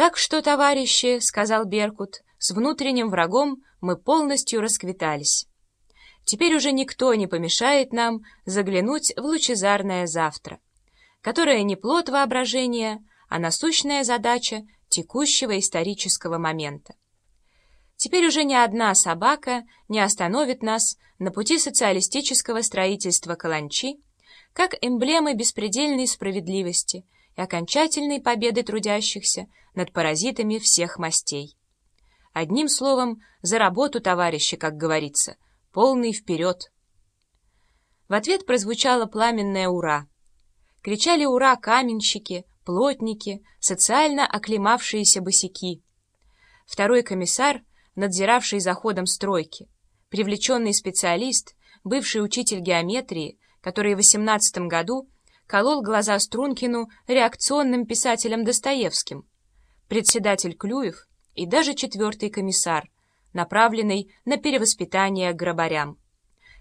«Так что, товарищи, — сказал Беркут, — с внутренним врагом мы полностью расквитались. Теперь уже никто не помешает нам заглянуть в лучезарное завтра, которое не плод воображения, а насущная задача текущего исторического момента. Теперь уже ни одна собака не остановит нас на пути социалистического строительства Каланчи, как эмблемы беспредельной справедливости и окончательной победы трудящихся над паразитами всех мастей. Одним словом, за работу, товарищи, как говорится, полный вперед. В ответ прозвучало пламенное «Ура!». Кричали «Ура!» каменщики, плотники, социально оклемавшиеся босяки. Второй комиссар, надзиравший за ходом стройки, привлеченный специалист, бывший учитель геометрии, который в 18 году колол глаза Стрункину реакционным писателем Достоевским, председатель Клюев и даже четвертый комиссар, направленный на перевоспитание грабарям.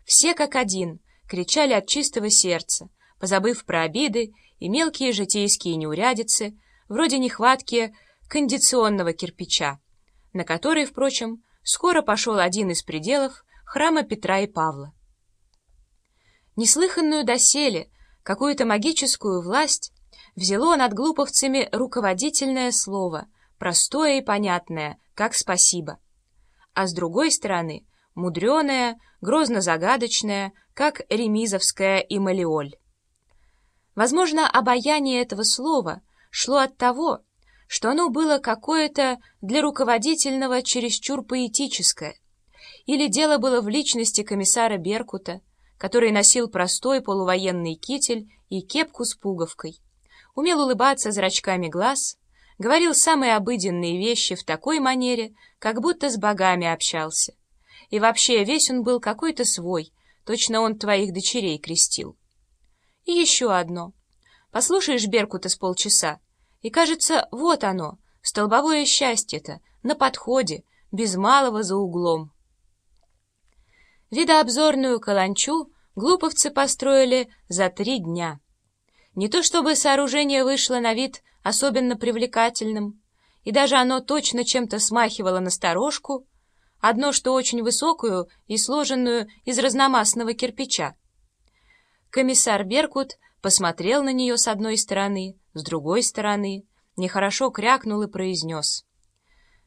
Все как один кричали от чистого сердца, позабыв про обиды и мелкие житейские неурядицы, вроде нехватки кондиционного кирпича, на который, впрочем, скоро пошел один из пределов храма Петра и Павла. Неслыханную доселе, какую-то магическую власть взяло над глуповцами руководительное слово, простое и понятное, как «спасибо». А с другой стороны, мудреное, грозно-загадочное, как ремизовская ималиоль. Возможно, обаяние этого слова шло от того, что оно было какое-то для руководительного чересчур поэтическое, или дело было в личности комиссара Беркута, который носил простой полувоенный китель и кепку с пуговкой умел улыбаться зрачками глаз, говорил самые обыденные вещи в такой манере, как будто с богами общался. И вообще весь он был какой-то свой, точно он твоих дочерей крестил. И еще одно. Послушаешь Беркута с полчаса, и кажется, вот оно, столбовое счастье-то, на подходе, без малого за углом. Видообзорную каланчу глуповцы построили за три дня. Не то чтобы сооружение вышло на вид особенно привлекательным, и даже оно точно чем-то смахивало на сторожку, одно что очень высокую и сложенную из разномастного кирпича. Комиссар Беркут посмотрел на нее с одной стороны, с другой стороны, нехорошо крякнул и произнес.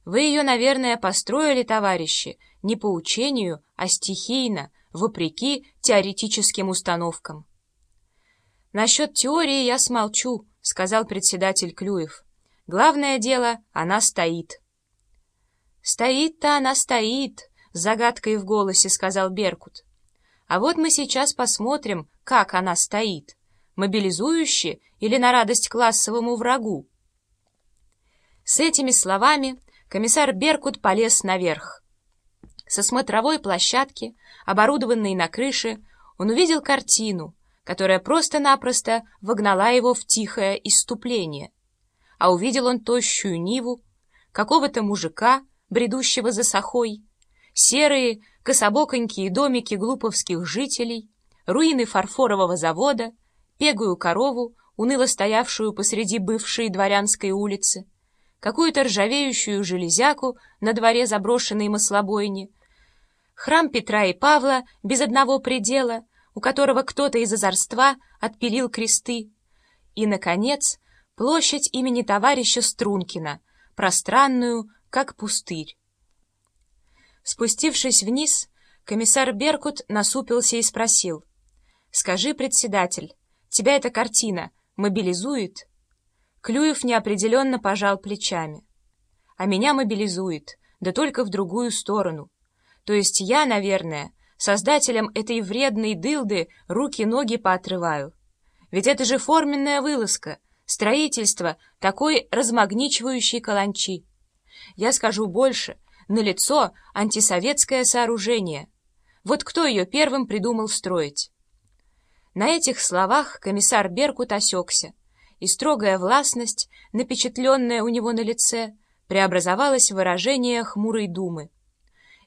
«Вы ее, наверное, построили, товарищи, не по учению, а стихийно, вопреки теоретическим установкам». «Насчет теории я смолчу», — сказал председатель Клюев. «Главное дело, она стоит». «Стоит-то она стоит», — с загадкой в голосе сказал Беркут. «А вот мы сейчас посмотрим, как она стоит, мобилизующе или на радость классовому врагу». С этими словами комиссар Беркут полез наверх. Со смотровой площадки, оборудованной на крыше, он увидел картину — которая просто-напросто вогнала его в тихое иступление. А увидел он тощую Ниву, какого-то мужика, бредущего за сахой, серые, кособоконькие домики глуповских жителей, руины фарфорового завода, пегую корову, уныло стоявшую посреди бывшей дворянской улицы, какую-то ржавеющую железяку на дворе заброшенной маслобойни, храм Петра и Павла без одного предела — у которого кто-то из озорства отпилил кресты, и, наконец, площадь имени товарища Стрункина, пространную, как пустырь. Спустившись вниз, комиссар Беркут насупился и спросил, «Скажи, председатель, тебя эта картина мобилизует?» Клюев неопределенно пожал плечами. «А меня мобилизует, да только в другую сторону. То есть я, наверное, Создателям этой вредной дылды руки-ноги поотрываю. Ведь это же форменная вылазка, строительство такой размагничивающей каланчи. Я скажу больше, налицо антисоветское сооружение. Вот кто ее первым придумал строить? На этих словах комиссар Беркут осекся, и строгая властность, напечатленная у него на лице, преобразовалась в выражение хмурой думы.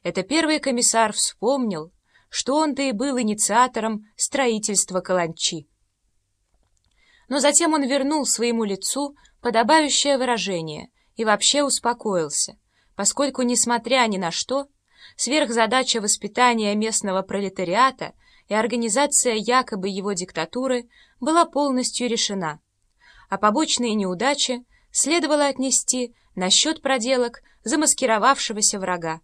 Это первый комиссар вспомнил, что он-то и был инициатором строительства каланчи. Но затем он вернул своему лицу подобающее выражение и вообще успокоился, поскольку, несмотря ни на что, сверхзадача воспитания местного пролетариата и организация якобы его диктатуры была полностью решена, а побочные неудачи следовало отнести на счет проделок замаскировавшегося врага.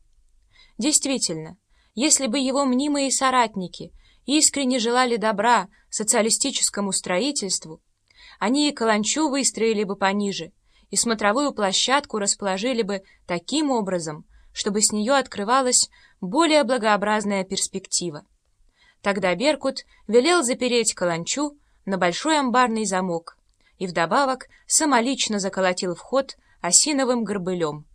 Действительно, если бы его мнимые соратники искренне желали добра социалистическому строительству, они и каланчу выстроили бы пониже, и смотровую площадку расположили бы таким образом, чтобы с нее открывалась более благообразная перспектива. Тогда Беркут велел запереть каланчу на большой амбарный замок и вдобавок самолично заколотил вход осиновым горбылем.